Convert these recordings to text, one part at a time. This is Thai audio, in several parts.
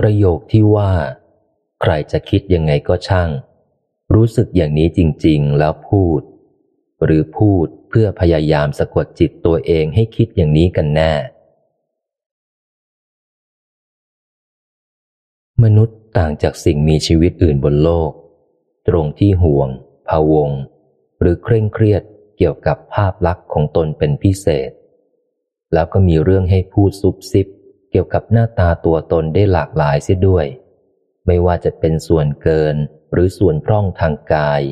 ประโยคที่ว่า ใครจะคิดยังไงก็ช่าง รู้สึกอย่างนี้จริง ๆ แล้วพูด หรือพูดเพื่อพยายามสะกดจิตตัวเองให้คิดอย่างนี้กันแน่ มนุษย์ต่างจากสิ่งมีชีวิตอื่นบนโลก ตรงที่ห่วงพาวง หรือเคร่งเครียดเกี่ยวกับภาพลักษณ์ของตนเป็นพิเศษ แล้วก็มีเรื่องให้พูดซุบซิบ เกี่ยวกับหน้าตาตัวตนได้หลากหลายเสียด้วย ไม่ว่าจะเป็นส่วนเกินหรือส่วนพร่องทางกาย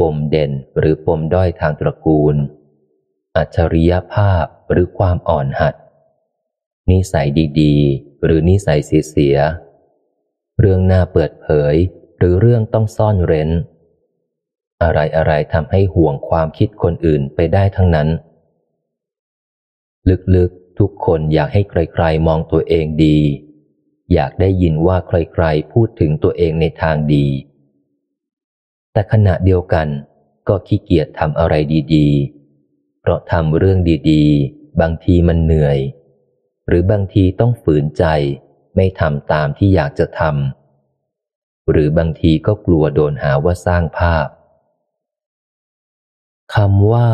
ปมเด่นหรือปมด้อยทางตระกูล อัจฉริยภาพหรือความอ่อนหัด นิสัยดีๆ หรือนิสัยเสีย เรื่องหน่าเปิดเผยหรือเรื่องต้องซ่อนเร้น อะไรอะไรทำให้ห่วงความคิดคนอื่นไปได้ทั้งนั้น ลึกๆ ทุกคนอยากให้ใครๆมองตัวเองดี อยากได้ยินว่าใครๆพูดถึงตัวเองในทางดี แต่ขณะเดียวกันก็ขี้เกียจทำอะไรดีๆ เพราะทำเรื่องดีๆ บางทีมันเหนื่อย หรือบางทีต้องฝืนใจไม่ทำตามที่อยากจะทำหรือบางทีก็กลัวโดนหาว่าสร้างภาพคำว่า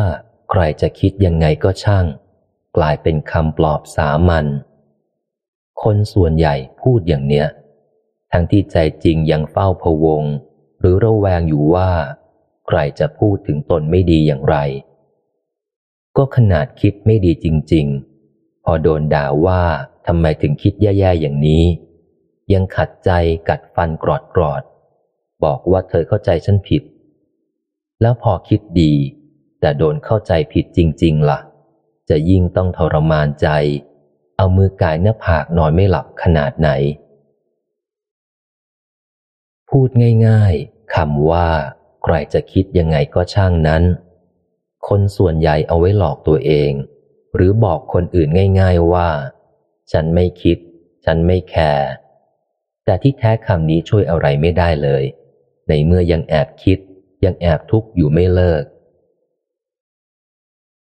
ใครจะคิดยังไงก็ช่าง กลายเป็นคำปลอบสามัญคนส่วนใหญ่พูดอย่างเนี้ย ทั้งที่ใจจริงยังเฝ้าพวง หรือระแวงอยู่ว่า ใครจะพูดถึงตนไม่ดีอย่างไร ก็ขนาดคิดไม่ดีจริง ๆ พอโดนด่าว่าทำไมถึงคิดแย่ๆอย่างนี้ ยังขัดใจกัดฟันกรอดกรอด บอกว่าเธอเข้าใจฉันผิด แล้วพอคิดดี แต่โดนเข้าใจผิดจริง ๆละ่ะ จะยิ่งต้องทรมานใจ เอามือกายหน้าผากนอนไม่หลับขนาดไหน พูดง่ายๆคำว่า ใครจะคิดยังไงก็ช่างนั้น คนส่วนใหญ่เอาไว้หลอกตัวเอง หรือบอกคนอื่นง่าย ๆว่า ฉันไม่คิด ฉันไม่แคร์แต่ที่แท้คำนี้ช่วยอะไรไม่ได้เลย ในเมื่อยังแอบคิดยังแอบทุกข์อยู่ไม่เลิก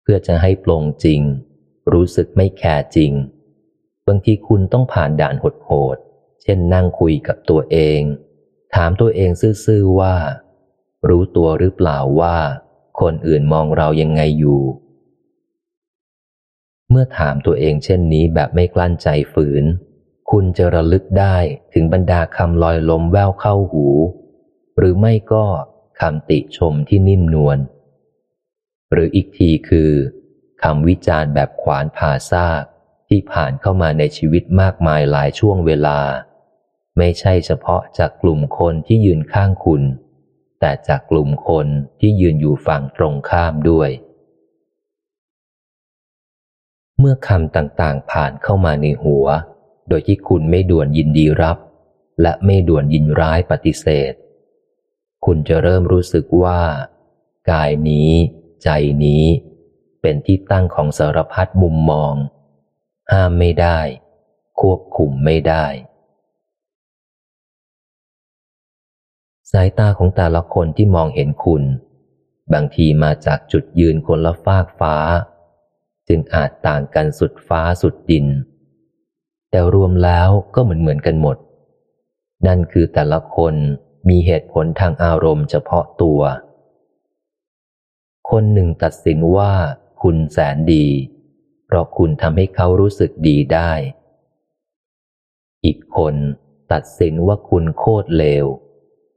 เพื่อจะให้ปลงจริง รู้สึกไม่แคร์จริง บางทีคุณต้องผ่านด่านโหดๆเช่นนั่งคุยกับตัวเอง ถามตัวเองซื่อๆว่า รู้ตัวหรือเปล่าว่า คนอื่นมองเรายังไงอยู่ เมื่อถามตัวเองเช่นนี้แบบไม่กลั้นใจฝืน คุณจะระลึกได้ถึงบรรดาคำลอยลมแววเข้าหู หรือไม่ก็คำติชมที่นิ่มนวล หรืออีกทีคือคำวิจารณ์แบบขวานผ่าซากที่ผ่านเข้ามาในชีวิตมากมายหลายช่วงเวลา ไม่ใช่เฉพาะจากกลุ่มคนที่ยืนข้างคุณ แต่จากกลุ่มคนที่ยืนอยู่ฝั่งตรงข้ามด้วย เมื่อคำต่างๆผ่านเข้ามาในหัว โดยที่คุณไม่ด่วนยินดีรับ และไม่ด่วนยินร้ายปฏิเสธ คุณจะเริ่มรู้สึกว่า กายนี้ ใจนี้ เป็นที่ตั้งของสารพัดมุมมอง ห้ามไม่ได้ ควบคุมไม่ได้ สายตาของแต่ละคนที่มองเห็นคุณ บางทีมาจากจุดยืนคนละฟากฟ้า จึงอาจต่างกันสุดฟ้าสุดดิน แต่รวมแล้วก็เหมือนเหมือนกันหมด นั่นคือแต่ละคนมีเหตุผลทางอารมณ์เฉพาะตัว คนหนึ่งตัดสินว่าคุณแสนดี เพราะคุณทำให้เขารู้สึกดีได้ อีกคนตัดสินว่าคุณโคตรเลว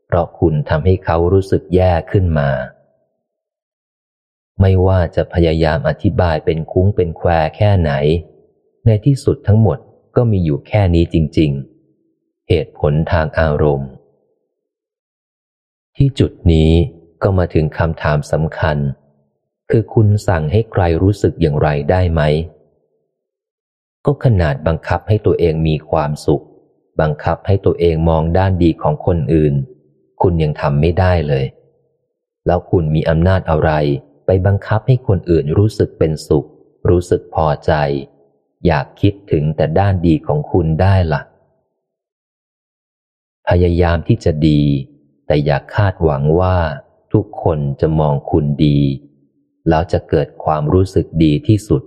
เพราะคุณทำให้เขารู้สึกแย่ขึ้นมา ไม่ว่าจะพยายามอธิบายเป็นคุ้งเป็นแควแค่ไหน ในที่สุดทั้งหมดก็มีอยู่แค่นี้จริง ๆ เหตุผลทางอารมณ์ ที่จุดนี้ก็มาถึงคำถามสำคัญ คือคุณสั่งให้ใครรู้สึกอย่างไรได้ไหม ก็ขนาดบังคับให้ตัวเองมีความสุข บังคับให้ตัวเองมองด้านดีของคนอื่น คุณยังทำไม่ได้เลย แล้วคุณมีอำนาจอะไร ไปบังคับให้คนอื่นรู้สึกเป็นสุข รู้สึกพอใจ อยากคิดถึงแต่ด้านดีของคุณได้ละ่ะ พยายามที่จะดี แต่อยากคาดหวังว่า ทุกคนจะมองคุณดี แล้วจะเกิดความรู้สึกดีที่สุด